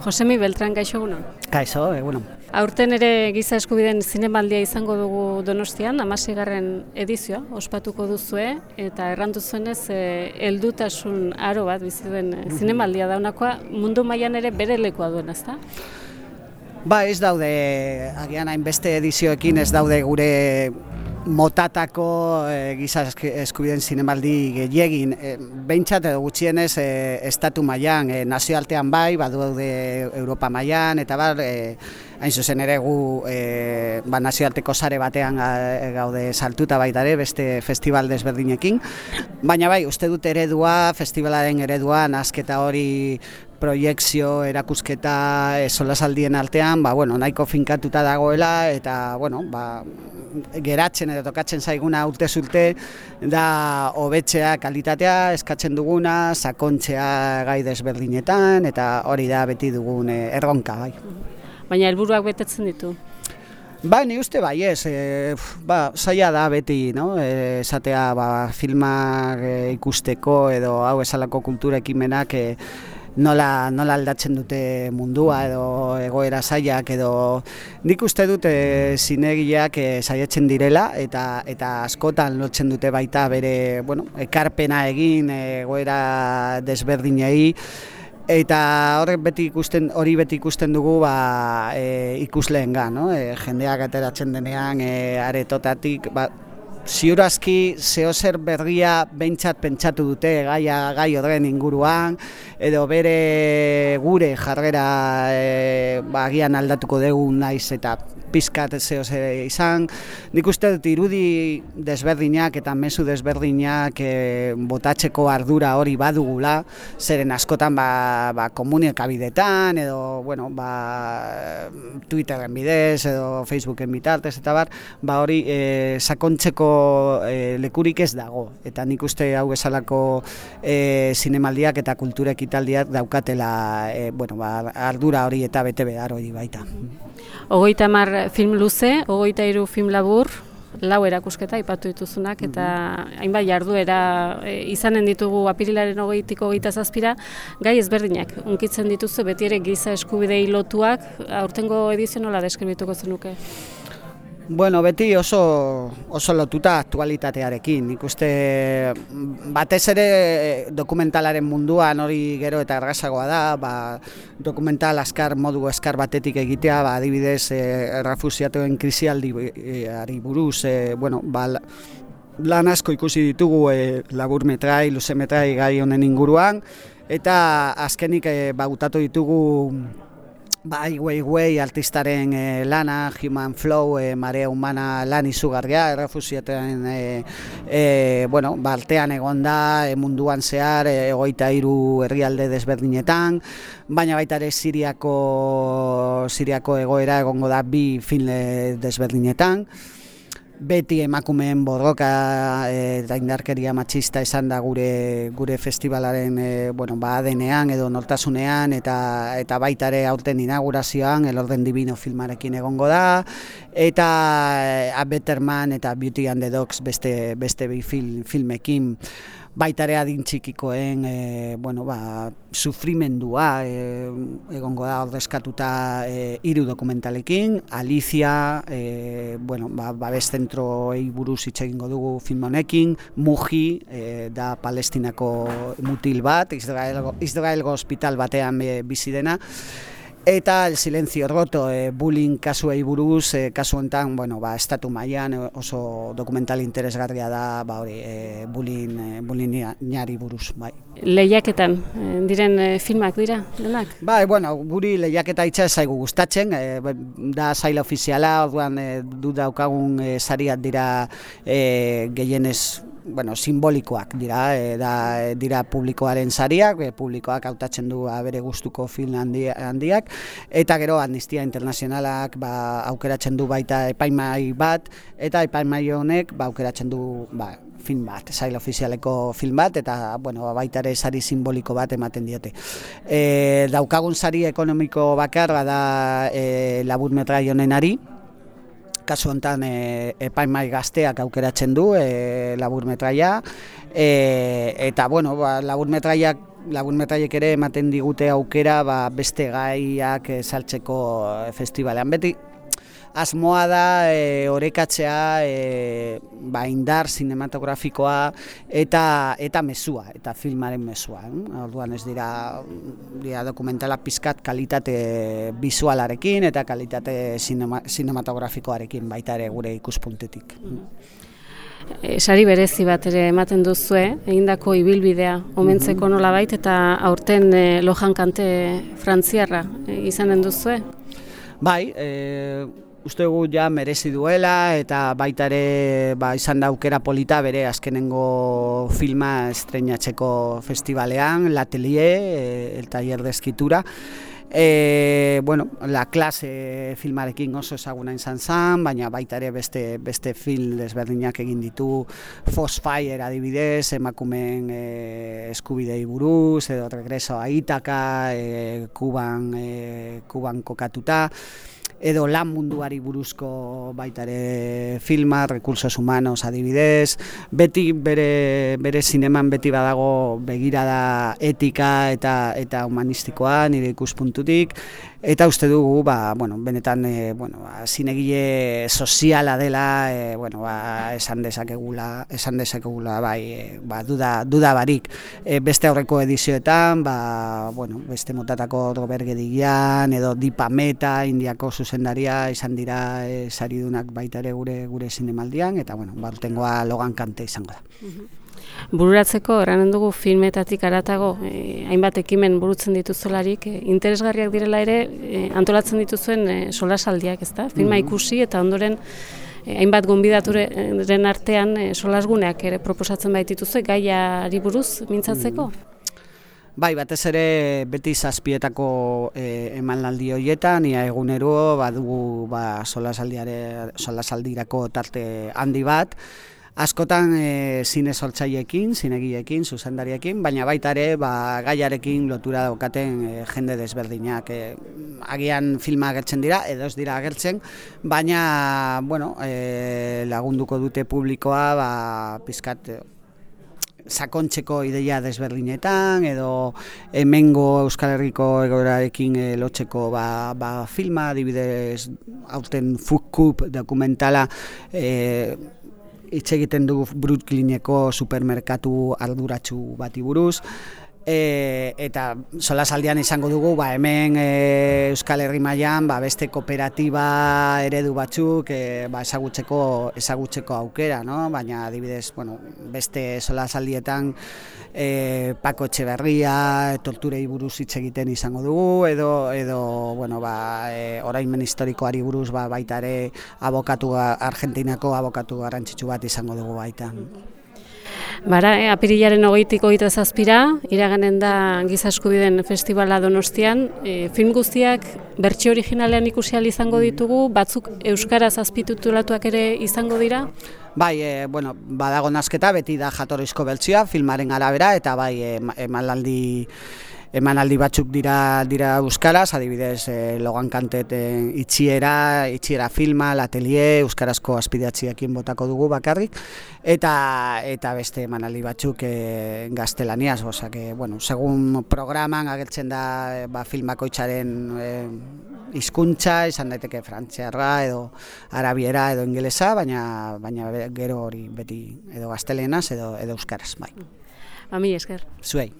Josemi Beltran gaixo egunon. Kaixo, egunon. Aurten ere giza eskubideen zinemaldia izango dugu Donostian, garren edizioa ospatuko duzue eta errandu zuenez e, heldutasun aro bat bizi duen e, zinemaldia daunakoa mundu mailan ere bere lekoa duen, ezta? Ba, ez daude agian hainbeste edizioekin ez daude gure motatako e, giza eskubideen zinemaldi gehiagin, e, behintzat edo gutxienez e, estatu mailan, e, nazioartean bai, badu daude Europa mailan, eta bar, e, hain zuzen ere gu e, ba, nazioarteko sare batean gaude saltuta baita ere, beste festival desberdinekin, baina bai, uste dut eredua, festivalaren eredua, nazketa hori proiektzio, erakusketa, e, solasaldien artean, ba, bueno, nahiko finkatuta dagoela, eta, bueno, ba, geratzen edo tokatzen zaiguna urte zulte, da hobetzea kalitatea, eskatzen duguna, sakontzea gai desberdinetan, eta hori da beti dugun e, erronka, bai. Baina helburuak betetzen ditu? Ba, ni uste bai ez, e, ba, zaila da beti, no? E, esatea ba, filmak e, ikusteko edo hau esalako kultura ekimenak e, nola, nola aldatzen dute mundua edo egoera zaiak edo nik uste dute zinegiak e, saiatzen direla eta eta askotan lotzen dute baita bere bueno, ekarpena egin egoera desberdinei eta horrek beti ikusten hori beti ikusten dugu ba e, ikusleenga, no? E, jendeak ateratzen denean e, aretotatik ba, ziurazki zeo zer berria behintzat pentsatu dute gaia gai horren inguruan edo bere gure jarrera e, ba, agian aldatuko dugu naiz eta pizkat zeo zer izan. Nik uste dut irudi desberdinak eta mezu desberdinak e, botatzeko ardura hori badugula, zeren askotan ba, ba, komunikabidetan edo bueno, ba, Twitteren bidez edo Facebooken bitartez eta bar, ba hori e, sakontzeko e, lekurik ez dago. Eta nik uste hau esalako e, zinemaldiak eta kultura ekitaldiak daukatela e, bueno, ba, ardura hori eta bete behar hori baita. Ogoita mar film luze, ogoita iru film labur, lau erakusketa ipatu dituzunak eta mm hainbat jarduera e, izanen ditugu apirilaren hogeitiko hogeita zazpira, gai ezberdinak, unkitzen dituzu beti ere giza eskubidei lotuak, aurtengo edizio nola deskribituko zenuke? Bueno, beti oso, oso lotuta aktualitatearekin. Ikuste batez ere dokumentalaren munduan hori gero eta ergazagoa da, ba, dokumental askar modu eskar batetik egitea, ba, adibidez eh, refusiatuen krisialdi ari buruz, eh, bueno, ba, lan asko ikusi ditugu eh, labur metrai, luze metrai gai honen inguruan, eta azkenik eh, ba, ditugu Bai, Wei Wei artistaren e, lana, Human Flow, e, marea humana lan izugarria, errefusiaten e, e, bueno, baltean egon da, e, munduan zehar, egoita hiru herrialde desberdinetan, baina baita ere Siriako, Siriako egoera egongo da bi finle desberdinetan beti emakumeen borroka e, eta indarkeria matxista esan da gure gure festivalaren e, bueno, ba, adenean edo nortasunean eta eta baita ere aurten inaugurazioan el orden divino filmarekin egongo da eta e, A Better Man eta Beauty and the Dogs beste, beste bi film, filmekin baita ere adin txikikoen e, bueno, ba, sufrimendua e, egongo da ordezkatuta e, hiru dokumentalekin, Alicia, e, bueno, ba, babes zentro buruz hitz egingo dugu film honekin, Muji, e, da Palestinako mutil bat, Israelgo, Israelgo hospital batean e, bizi dena, Eta el silencio roto, e, bullying kasuei buruz, e, kasu honetan, bueno, ba, estatu mailan oso dokumental interesgarria da, ba, hori, e, bullying, e, bullying buruz, bai. Lehiaketan, diren e, filmak dira, denak? Bai, bueno, guri lehiaketa itxa zaigu gustatzen, e, da zaila ofiziala, orduan e, du daukagun e, sariak dira e, gehienez bueno, simbolikoak dira, e, da, dira publikoaren sariak, e, publikoak hautatzen du ba, bere gustuko film handiak, eta gero Amnistia Internazionalak ba, aukeratzen du baita epaimai bat, eta epaimai honek ba, aukeratzen du ba, film bat, zail ofizialeko film bat, eta bueno, ba, baita ere sari simboliko bat ematen diote. E, daukagun sari ekonomiko bakar da e, labur metrai honenari, kasu hontan e, epaimai gazteak aukeratzen du e, labur metraia e, eta bueno, ba, labur metraiak lagun metraiek ere ematen digute aukera ba, beste gaiak e, saltzeko festivalean. Beti asmoa da e, orekatzea e, ba, indar sinematografikoa eta eta mezua, eta filmaren mezua. Eh? Orduan ez dira, dira dokumentala pizkat kalitate visualarekin eta kalitate sinema, sinematografikoarekin baita ere gure ikuspuntetik. E, sari berezi bat ere ematen duzue, egindako ibilbidea omentzeko mhm. nolabait eta aurten e, lojan kante frantziarra e, izanen duzue? Bai, e, uste dugu ja merezi duela eta baita ere ba, izan da aukera polita bere azkenengo filma estreinatzeko festivalean, L'Atelier, eh, el taller de escritura. E, bueno, la clase filmarekin oso ezaguna izan zen, baina baita ere beste, beste film desberdinak egin ditu. Fosfire adibidez, emakumen e, eskubidei buruz, edo regreso a Itaka, e, Kuban, e, Kuban kokatuta edo lan munduari buruzko baita ere filma, recursos humanos adibidez, beti bere, bere zineman beti badago begirada etika eta eta humanistikoa nire ikuspuntutik, eta uste dugu, ba, bueno, benetan, e, bueno, ba, zinegile soziala dela, e, bueno, ba, esan dezakegula, esan dezakegula, bai, e, ba, duda, duda barik, e, beste aurreko edizioetan, ba, bueno, beste motatako dobergedigian, edo dipameta, indiako zuzendaria, izan dira e, saridunak baita ere gure gure zinemaldian, eta, bueno, ba, logan kante izango da. Bururatzeko, eranen dugu filmetatik aratago, eh, hainbat ekimen burutzen dituzolarik, eh, interesgarriak direla ere, eh, antolatzen dituzuen eh, solasaldiak, ezta? Filma mm-hmm. ikusi eta ondoren hainbat gonbidaturen artean eh, solasguneak ere proposatzen baitituzue gaiari buruz mintzatzeko? Mm. Bai, batez ere beti zazpietako eh, emanaldi horietan, ia egunero badugu ba, solasaldirako tarte handi bat, askotan e, zine sortzaileekin, zinegiekin, zuzendariekin, baina baita ere ba, gaiarekin lotura daukaten e, jende desberdinak. E, agian filma agertzen dira, edo ez dira agertzen, baina bueno, e, lagunduko dute publikoa ba, pizkat sakontzeko ideia desberdinetan edo hemengo Euskal Herriko egoerarekin e, lotzeko ba, ba filma, adibidez aurten Food dokumentala e, hitz egiten dugu Brooklyneko supermerkatu arduratsu bati buruz, E, eta sola saldian izango dugu ba, hemen e, Euskal Herri mailan ba, beste kooperatiba eredu batzuk e, ba, ezagutzeko, ezagutzeko aukera, no? baina adibidez bueno, beste sola saldietan e, Pako Etxeberria, torturei buruz hitz egiten izango dugu, edo, edo bueno, ba, e, orainmen historikoari buruz ba, baita ere abokatu, Argentinako abokatu garrantzitsu bat izango dugu baita. Bara, e, apirilaren hogeitik hogeita zazpira, iraganen da Giza Eskubiden Festivala Donostian, e, film guztiak bertxe originalean ikusial izango ditugu, batzuk Euskara zazpitutulatuak ere izango dira? Bai, e, bueno, badago nazketa, beti da jatorrizko beltzia, filmaren arabera, eta bai. E, emanaldi batzuk dira dira euskaraz, adibidez e, Logan Kantet itxiera, itxiera filma, latelier, euskarazko aspideatziekin botako dugu bakarrik eta eta beste emanaldi batzuk e, gaztelaniaz, osea que bueno, segun programan agertzen da e, ba filmakoitzaren e, hizkuntza izan daiteke frantziarra edo arabiera edo ingelesa, baina baina gero hori beti edo gaztelenaz edo edo euskaraz, bai. Ami esker. Zuei.